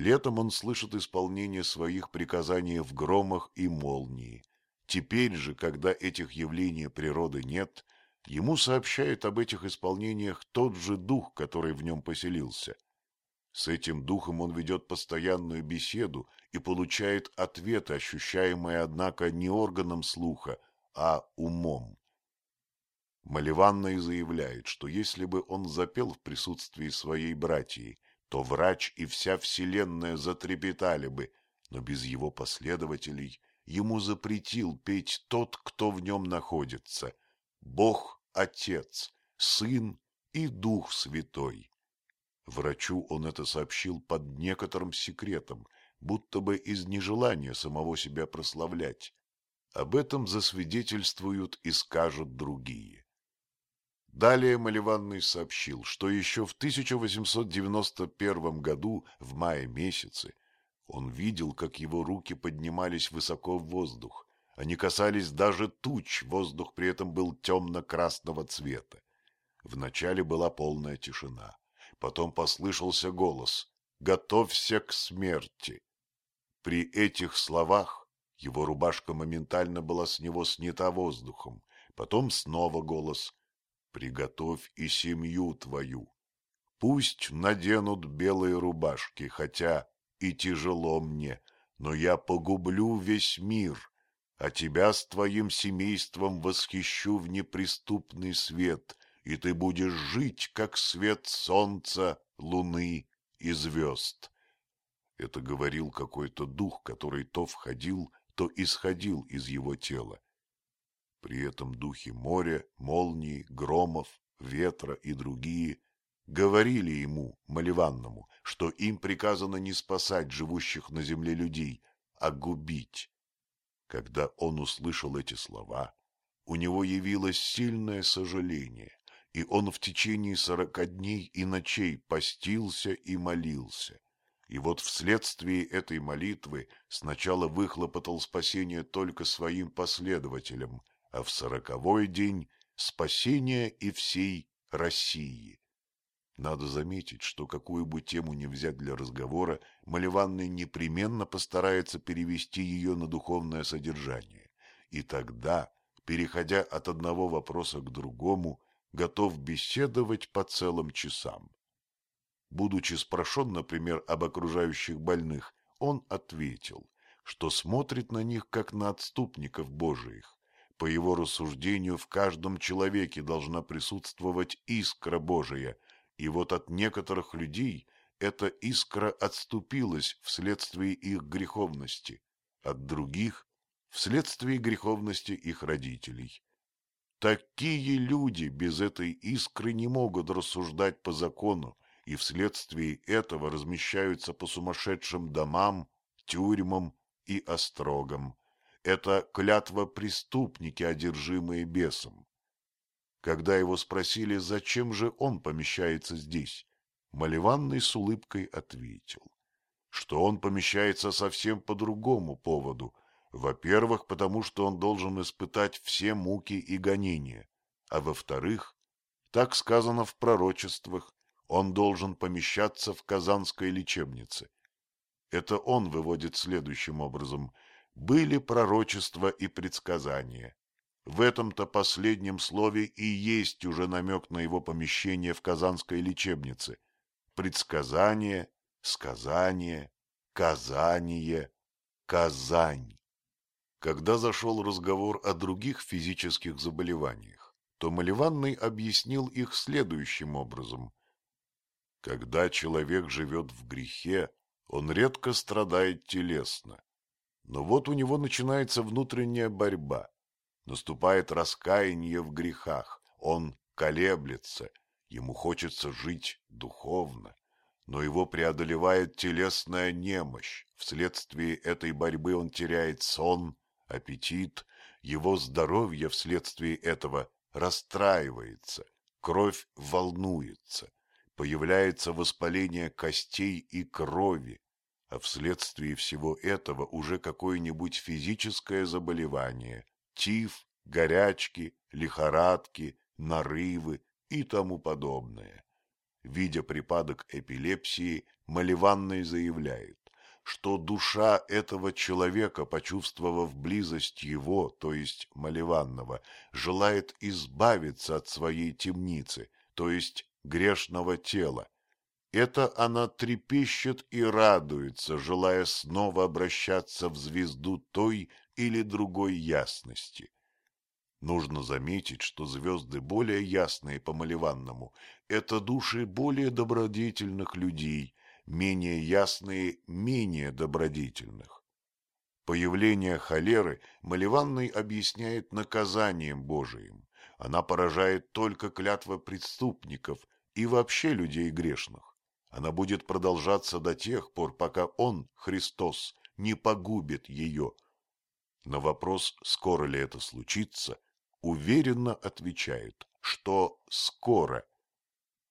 Летом он слышит исполнение своих приказаний в громах и молнии. Теперь же, когда этих явлений природы нет, ему сообщает об этих исполнениях тот же дух, который в нем поселился. С этим духом он ведет постоянную беседу и получает ответы, ощущаемые, однако, не органом слуха, а умом. Маливанный заявляет, что если бы он запел в присутствии своей братьи, то врач и вся вселенная затрепетали бы, но без его последователей ему запретил петь тот, кто в нем находится – Бог Отец, Сын и Дух Святой. Врачу он это сообщил под некоторым секретом, будто бы из нежелания самого себя прославлять. Об этом засвидетельствуют и скажут другие. Далее Маливанный сообщил, что еще в 1891 году, в мае месяце, он видел, как его руки поднимались высоко в воздух. Они касались даже туч, воздух при этом был темно-красного цвета. Вначале была полная тишина. Потом послышался голос «Готовься к смерти». При этих словах его рубашка моментально была с него снята воздухом. Потом снова голос «Приготовь и семью твою». Пусть наденут белые рубашки, хотя и тяжело мне, но я погублю весь мир, а тебя с твоим семейством восхищу в неприступный свет, и ты будешь жить, как свет солнца, луны и звезд. Это говорил какой-то дух, который то входил, то исходил из его тела. При этом духи моря, молнии, громов, ветра и другие говорили ему, Маливанному, что им приказано не спасать живущих на земле людей, а губить. Когда он услышал эти слова, у него явилось сильное сожаление, и он в течение сорока дней и ночей постился и молился. И вот вследствие этой молитвы сначала выхлопотал спасение только своим последователям, а в сороковой день спасение и всей России. Надо заметить, что какую бы тему ни взять для разговора, Маливанный непременно постарается перевести ее на духовное содержание. И тогда, переходя от одного вопроса к другому, готов беседовать по целым часам. Будучи спрошен, например, об окружающих больных, он ответил, что смотрит на них как на отступников Божиих. По его рассуждению, в каждом человеке должна присутствовать искра Божия, и вот от некоторых людей эта искра отступилась вследствие их греховности, от других – вследствие греховности их родителей. Такие люди без этой искры не могут рассуждать по закону, и вследствие этого размещаются по сумасшедшим домам, тюрьмам и острогам. Это клятва преступники, одержимые бесом. Когда его спросили, зачем же он помещается здесь, Маливанный с улыбкой ответил, что он помещается совсем по другому поводу. Во-первых, потому что он должен испытать все муки и гонения, а во-вторых, так сказано в пророчествах, он должен помещаться в Казанской лечебнице. Это он выводит следующим образом. Были пророчества и предсказания. В этом-то последнем слове и есть уже намек на его помещение в Казанской лечебнице. Предсказание, сказание, казание, Казань. Когда зашел разговор о других физических заболеваниях, то Маливанный объяснил их следующим образом. Когда человек живет в грехе, он редко страдает телесно. Но вот у него начинается внутренняя борьба. Наступает раскаяние в грехах, он колеблется, ему хочется жить духовно, но его преодолевает телесная немощь. Вследствие этой борьбы он теряет сон, аппетит, его здоровье вследствие этого расстраивается, кровь волнуется. Появляется воспаление костей и крови, а вследствие всего этого уже какое-нибудь физическое заболевание, тиф, горячки, лихорадки, нарывы и тому подобное. видя припадок эпилепсии, Маливанный заявляет, что душа этого человека, почувствовав близость его, то есть Маливанного, желает избавиться от своей темницы, то есть грешного тела. Это она трепещет и радуется, желая снова обращаться в звезду той или другой ясности. Нужно заметить, что звезды более ясные по Маливанному – это души более добродетельных людей, менее ясные – менее добродетельных. Появление холеры Маливанный объясняет наказанием Божиим. Она поражает только клятва преступников и вообще людей грешных. Она будет продолжаться до тех пор, пока Он, Христос, не погубит ее. На вопрос, скоро ли это случится – уверенно отвечает, что скоро.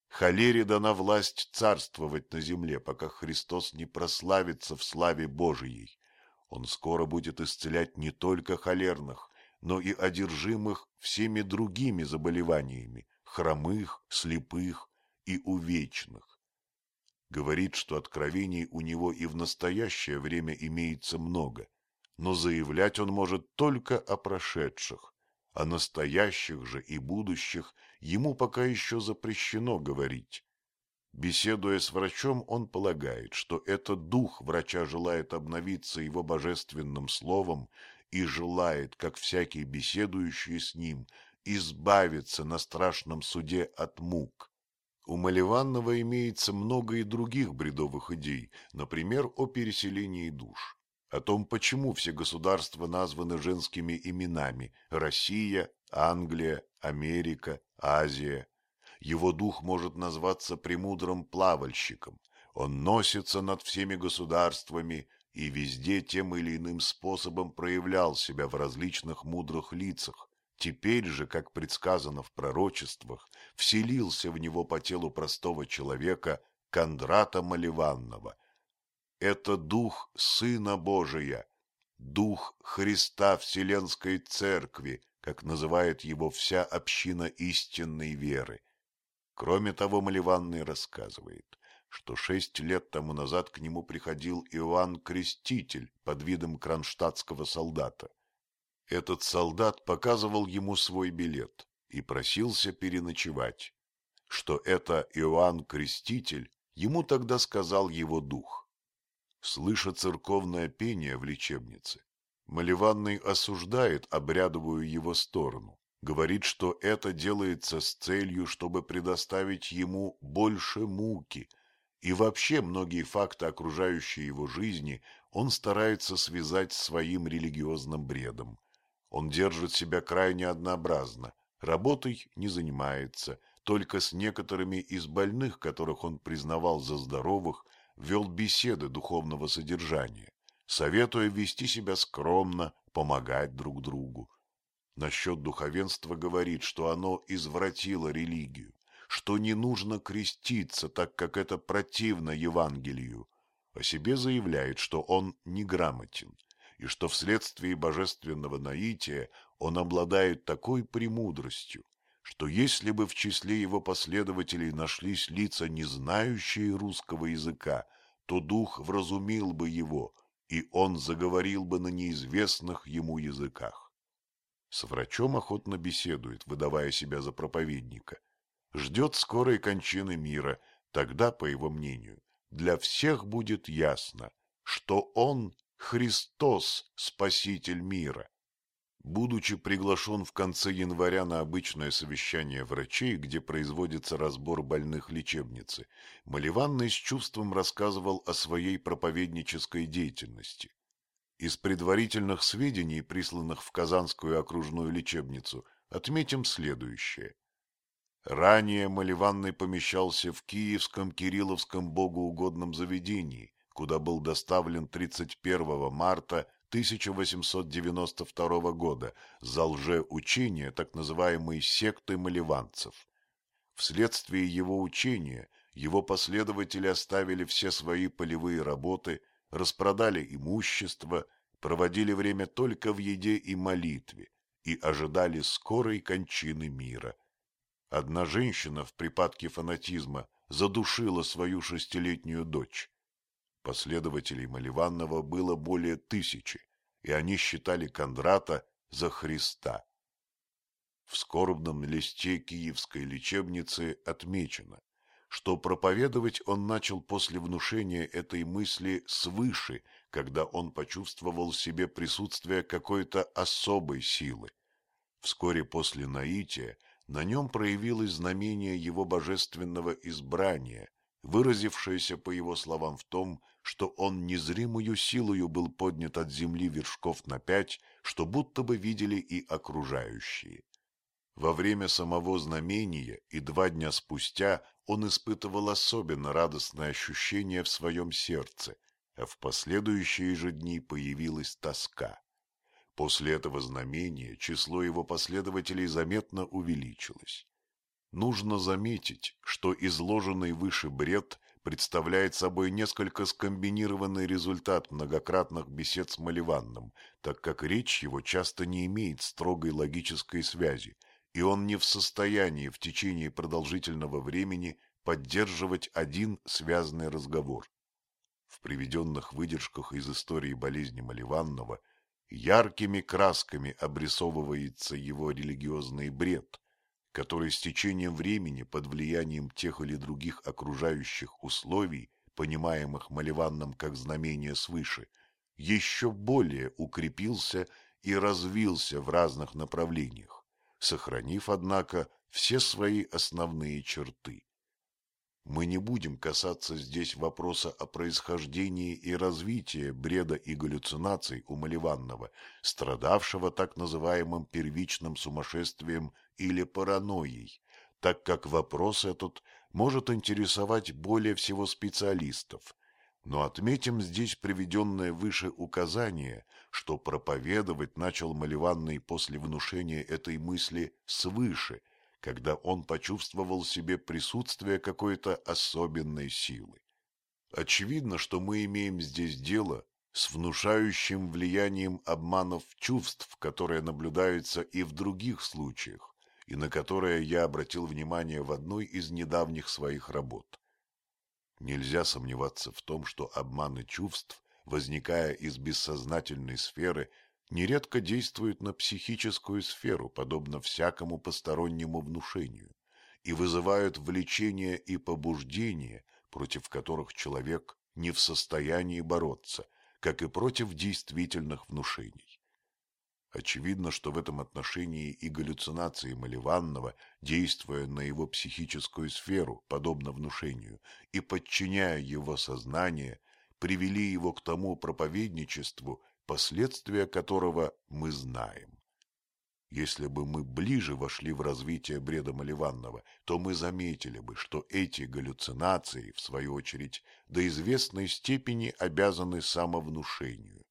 Холере дана власть царствовать на земле, пока Христос не прославится в славе Божией. Он скоро будет исцелять не только холерных, но и одержимых всеми другими заболеваниями, хромых, слепых и увечных. Говорит, что откровений у него и в настоящее время имеется много, но заявлять он может только о прошедших, о настоящих же и будущих ему пока еще запрещено говорить. Беседуя с врачом, он полагает, что этот дух врача желает обновиться его божественным словом и желает, как всякий беседующий с ним, избавиться на страшном суде от мук. У Маливанного имеется много и других бредовых идей, например, о переселении душ о том, почему все государства названы женскими именами – Россия, Англия, Америка, Азия. Его дух может назваться премудрым плавальщиком. Он носится над всеми государствами и везде тем или иным способом проявлял себя в различных мудрых лицах. Теперь же, как предсказано в пророчествах, вселился в него по телу простого человека Кондрата Маливанного – это дух Сына Божия, дух Христа Вселенской Церкви, как называет его вся община истинной веры. Кроме того, Маливанный рассказывает, что шесть лет тому назад к нему приходил Иоанн Креститель под видом кронштадтского солдата. Этот солдат показывал ему свой билет и просился переночевать. Что это Иоанн Креститель, ему тогда сказал его дух. Слыша церковное пение в лечебнице, Маливанный осуждает обрядовую его сторону, говорит, что это делается с целью, чтобы предоставить ему больше муки, и вообще многие факты окружающей его жизни он старается связать своим религиозным бредом. Он держит себя крайне однообразно, работой не занимается, только с некоторыми из больных, которых он признавал за здоровых, вел беседы духовного содержания, советуя вести себя скромно, помогать друг другу. Насчет духовенства говорит, что оно извратило религию, что не нужно креститься, так как это противно Евангелию. О себе заявляет, что он неграмотен, и что вследствие божественного наития он обладает такой премудростью, что если бы в числе его последователей нашлись лица, не знающие русского языка, то дух вразумил бы его, и он заговорил бы на неизвестных ему языках. С врачом охотно беседует, выдавая себя за проповедника. Ждет скорой кончины мира, тогда, по его мнению, для всех будет ясно, что он Христос, Спаситель мира. Будучи приглашен в конце января на обычное совещание врачей, где производится разбор больных лечебницы, Маливанный с чувством рассказывал о своей проповеднической деятельности. Из предварительных сведений, присланных в Казанскую окружную лечебницу, отметим следующее. Ранее Маливанный помещался в Киевском Кирилловском богоугодном заведении, куда был доставлен 31 марта 1892 года за лжеучение так называемой секты маливанцев. Вследствие его учения его последователи оставили все свои полевые работы, распродали имущество, проводили время только в еде и молитве и ожидали скорой кончины мира. Одна женщина в припадке фанатизма задушила свою шестилетнюю дочь. Последователей Маливанова было более тысячи, и они считали Кондрата за Христа. В скорбном листе киевской лечебницы отмечено, что проповедовать он начал после внушения этой мысли свыше, когда он почувствовал в себе присутствие какой-то особой силы. Вскоре после наития на нем проявилось знамение его божественного избрания, выразившееся, по его словам, в том, что он незримую силою был поднят от земли вершков на пять, что будто бы видели и окружающие. Во время самого знамения и два дня спустя он испытывал особенно радостное ощущение в своем сердце, а в последующие же дни появилась тоска. После этого знамения число его последователей заметно увеличилось. Нужно заметить, что изложенный выше бред представляет собой несколько скомбинированный результат многократных бесед с Маливанным, так как речь его часто не имеет строгой логической связи, и он не в состоянии в течение продолжительного времени поддерживать один связанный разговор. В приведенных выдержках из истории болезни Маливанного яркими красками обрисовывается его религиозный бред, который с течением времени под влиянием тех или других окружающих условий, понимаемых Маливанном как знамение свыше, еще более укрепился и развился в разных направлениях, сохранив, однако, все свои основные черты. Мы не будем касаться здесь вопроса о происхождении и развитии бреда и галлюцинаций у Маливанного, страдавшего так называемым первичным сумасшествием или паранойей, так как вопрос этот может интересовать более всего специалистов. Но отметим здесь приведенное выше указание, что проповедовать начал Маливанный после внушения этой мысли свыше – когда он почувствовал себе присутствие какой-то особенной силы. Очевидно, что мы имеем здесь дело с внушающим влиянием обманов чувств, которые наблюдаются и в других случаях, и на которые я обратил внимание в одной из недавних своих работ. Нельзя сомневаться в том, что обманы чувств, возникая из бессознательной сферы, нередко действуют на психическую сферу, подобно всякому постороннему внушению, и вызывают влечение и побуждение, против которых человек не в состоянии бороться, как и против действительных внушений. Очевидно, что в этом отношении и галлюцинации Маливанного, действуя на его психическую сферу, подобно внушению, и подчиняя его сознание, привели его к тому проповедничеству, последствия которого мы знаем. Если бы мы ближе вошли в развитие бреда Маливанного, то мы заметили бы, что эти галлюцинации, в свою очередь, до известной степени обязаны самовнушению.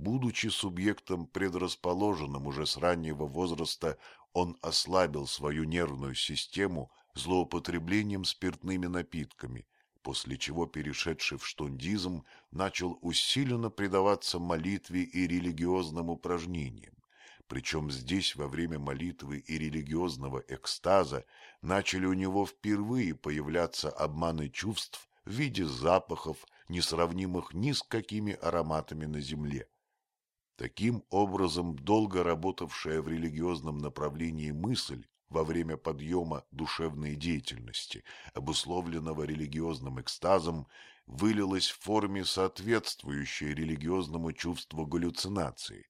Будучи субъектом предрасположенным уже с раннего возраста, он ослабил свою нервную систему злоупотреблением спиртными напитками – после чего перешедший в штундизм начал усиленно предаваться молитве и религиозным упражнениям. Причем здесь во время молитвы и религиозного экстаза начали у него впервые появляться обманы чувств в виде запахов, несравнимых ни с какими ароматами на земле. Таким образом, долго работавшая в религиозном направлении мысль во время подъема душевной деятельности, обусловленного религиозным экстазом, вылилось в форме, соответствующей религиозному чувству галлюцинации.